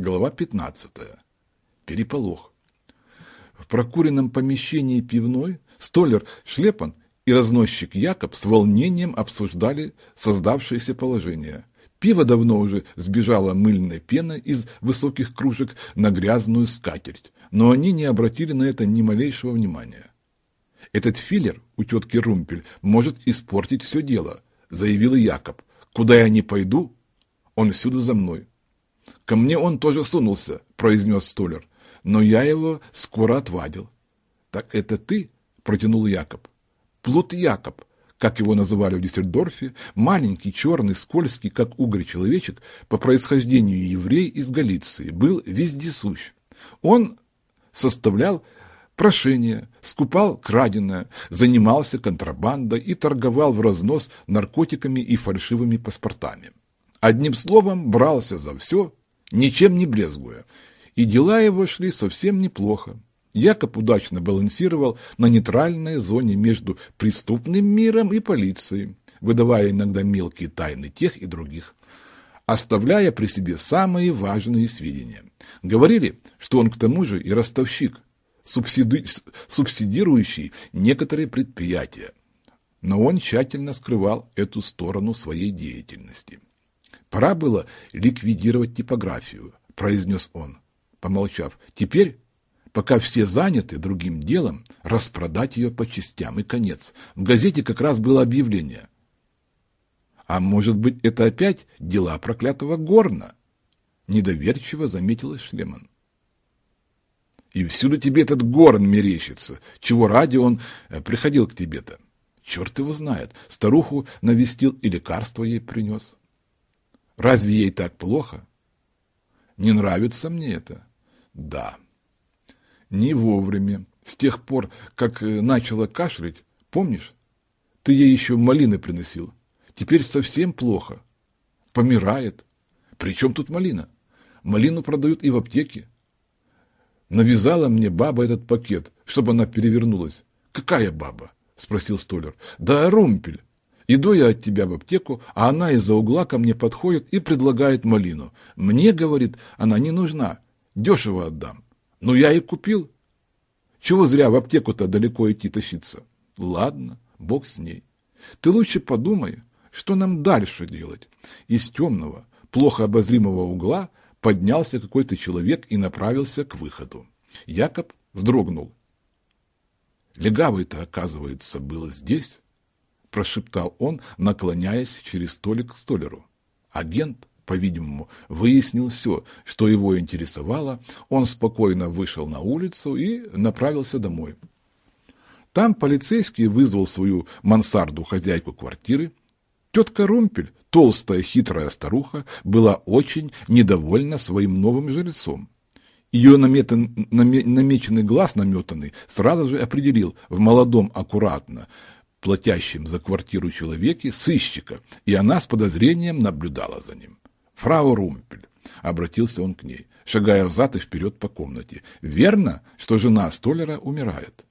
Глава 15. Переполох. В прокуренном помещении пивной столер Шлепан и разносчик Якоб с волнением обсуждали создавшееся положение. Пиво давно уже сбежало мыльной пеной из высоких кружек на грязную скатерть, но они не обратили на это ни малейшего внимания. «Этот филлер у тетки Румпель может испортить все дело», — заявил Якоб. «Куда я не пойду, он всюду за мной». «Ко мне он тоже сунулся», — произнес Столер, «но я его скоро отвадил». «Так это ты?» — протянул Якоб. «Плут Якоб, как его называли в Диссельдорфе, маленький, черный, скользкий, как угорь человечек, по происхождению еврей из Галиции, был вездесущ. Он составлял прошение, скупал краденое, занимался контрабандой и торговал в разнос наркотиками и фальшивыми паспортами. Одним словом, брался за все, ничем не брезгуя, и дела его шли совсем неплохо. Якоб удачно балансировал на нейтральной зоне между преступным миром и полицией, выдавая иногда мелкие тайны тех и других, оставляя при себе самые важные сведения. Говорили, что он к тому же и ростовщик, субсиди... субсидирующий некоторые предприятия, но он тщательно скрывал эту сторону своей деятельности. «Пора было ликвидировать типографию», – произнес он, помолчав. «Теперь пока все заняты другим делом, распродать ее по частям, и конец. В газете как раз было объявление. А может быть, это опять дела проклятого Горна? Недоверчиво заметил Шлеман. И всюду тебе этот Горн мерещится. Чего ради он э, приходил к тебе-то? Черт его знает. Старуху навестил и лекарство ей принес. Разве ей так плохо? Не нравится мне это? Да не вовремя. С тех пор, как э, начала кашлять, помнишь? Ты ей еще малины приносил. Теперь совсем плохо. Помирает. Причем тут малина? Малину продают и в аптеке. Навязала мне баба этот пакет, чтобы она перевернулась. Какая баба? Спросил Столер. Да Румпель. Иду я от тебя в аптеку, а она из-за угла ко мне подходит и предлагает малину. Мне, говорит, она не нужна. Дешево отдам. Ну, я и купил. Чего зря в аптеку-то далеко идти тащиться? Ладно, бог с ней. Ты лучше подумай, что нам дальше делать. Из темного, плохо обозримого угла поднялся какой-то человек и направился к выходу. Якоб вздрогнул. Легавый-то, оказывается, был здесь, прошептал он, наклоняясь через столик к столеру. Агент по-видимому, выяснил все, что его интересовало, он спокойно вышел на улицу и направился домой. Там полицейский вызвал свою мансарду хозяйку квартиры. Тетка Румпель, толстая хитрая старуха, была очень недовольна своим новым жильцом. Ее наметан, наме, намеченный глаз наметанный сразу же определил в молодом аккуратно платящем за квартиру человеке сыщика, и она с подозрением наблюдала за ним. «Фрау Румпель», — обратился он к ней, шагая взад и вперед по комнате, — «верно, что жена Столера умирает?»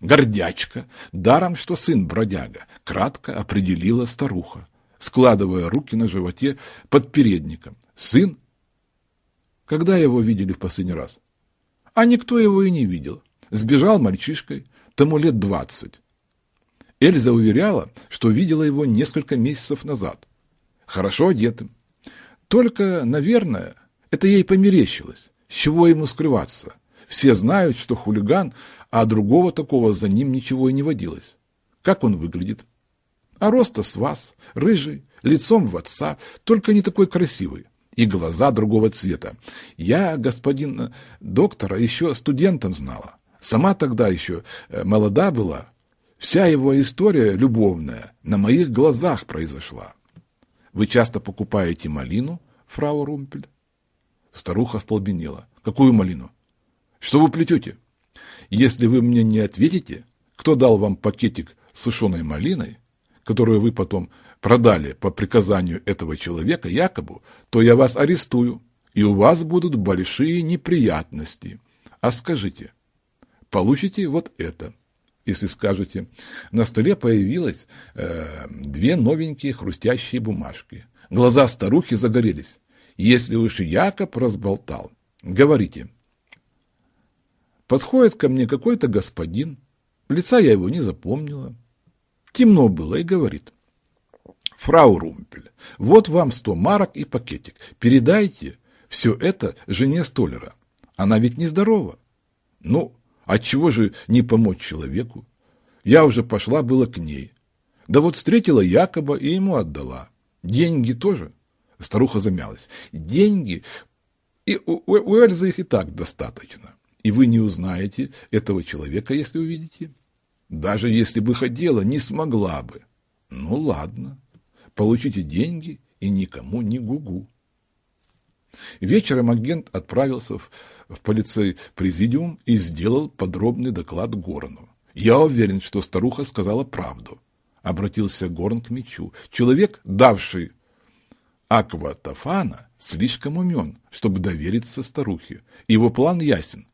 «Гордячка, даром, что сын бродяга», — кратко определила старуха, складывая руки на животе под передником. «Сын? Когда его видели в последний раз?» «А никто его и не видел. Сбежал мальчишкой, тому лет двадцать». Эльза уверяла, что видела его несколько месяцев назад. Хорошо одетым, только, наверное, это ей померещилось. С чего ему скрываться? Все знают, что хулиган, а другого такого за ним ничего и не водилось. Как он выглядит? А роста с вас, рыжий, лицом в отца, только не такой красивый. И глаза другого цвета. Я, господин доктора, еще студентом знала. Сама тогда еще э, молода была. Вся его история любовная на моих глазах произошла. Вы часто покупаете малину, фрау Румпель? Старуха столбенела. Какую малину? Что вы плетете? Если вы мне не ответите, кто дал вам пакетик с сушеной малиной, которую вы потом продали по приказанию этого человека, якобы, то я вас арестую, и у вас будут большие неприятности. А скажите, получите вот это если скажете. На столе появилось э, две новенькие хрустящие бумажки. Глаза старухи загорелись. Если уж Якоб разболтал, говорите. Подходит ко мне какой-то господин, лица я его не запомнила. Темно было и говорит. Фрау Румпель, вот вам сто марок и пакетик. Передайте все это жене Столера. Она ведь нездорова. Ну, отчего же не помочь человеку? Я уже пошла было к ней. Да вот встретила Якоба и ему отдала. Деньги тоже. Старуха замялась. Деньги? И у, у Эльзы их и так достаточно. И вы не узнаете этого человека, если увидите? Даже если бы хотела, не смогла бы. Ну ладно, получите деньги и никому не гугу. Вечером агент отправился в, в полицей-президиум и сделал подробный доклад Горону. Я уверен, что старуха сказала правду. Обратился Горн к мечу. Человек, давший Акватофана, слишком умен, чтобы довериться старухе. Его план ясен.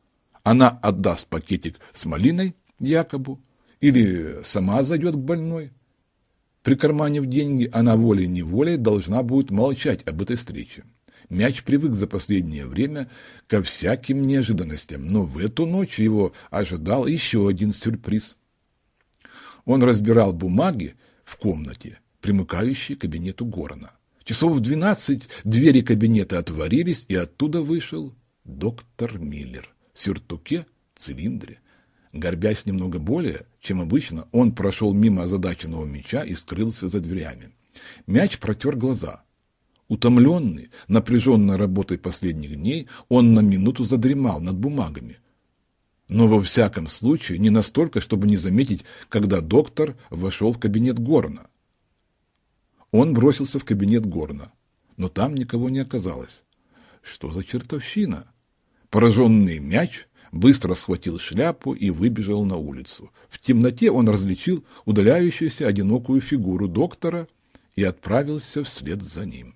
Она отдаст пакетик с малиной Якобу или сама зайдет к больной. Прикарманив деньги, она волей-неволей должна будет молчать об этой встрече. Мяч привык за последнее время ко всяким неожиданностям, но в эту ночь его ожидал еще один сюрприз. Он разбирал бумаги в комнате, примыкающей к кабинету Горна. Часов в двенадцать двери кабинета отворились, и оттуда вышел доктор Миллер в сюртуке, цилиндре. Горбясь немного более, чем обычно, он прошел мимо озадаченного мяча и скрылся за дверями. Мяч протер глаза. Утомленный, напряженной работой последних дней, он на минуту задремал над бумагами. Но во всяком случае не настолько, чтобы не заметить, когда доктор вошел в кабинет Горна. Он бросился в кабинет Горна, но там никого не оказалось. Что за чертовщина? Пораженный мяч быстро схватил шляпу и выбежал на улицу. В темноте он различил удаляющуюся одинокую фигуру доктора и отправился вслед за ним.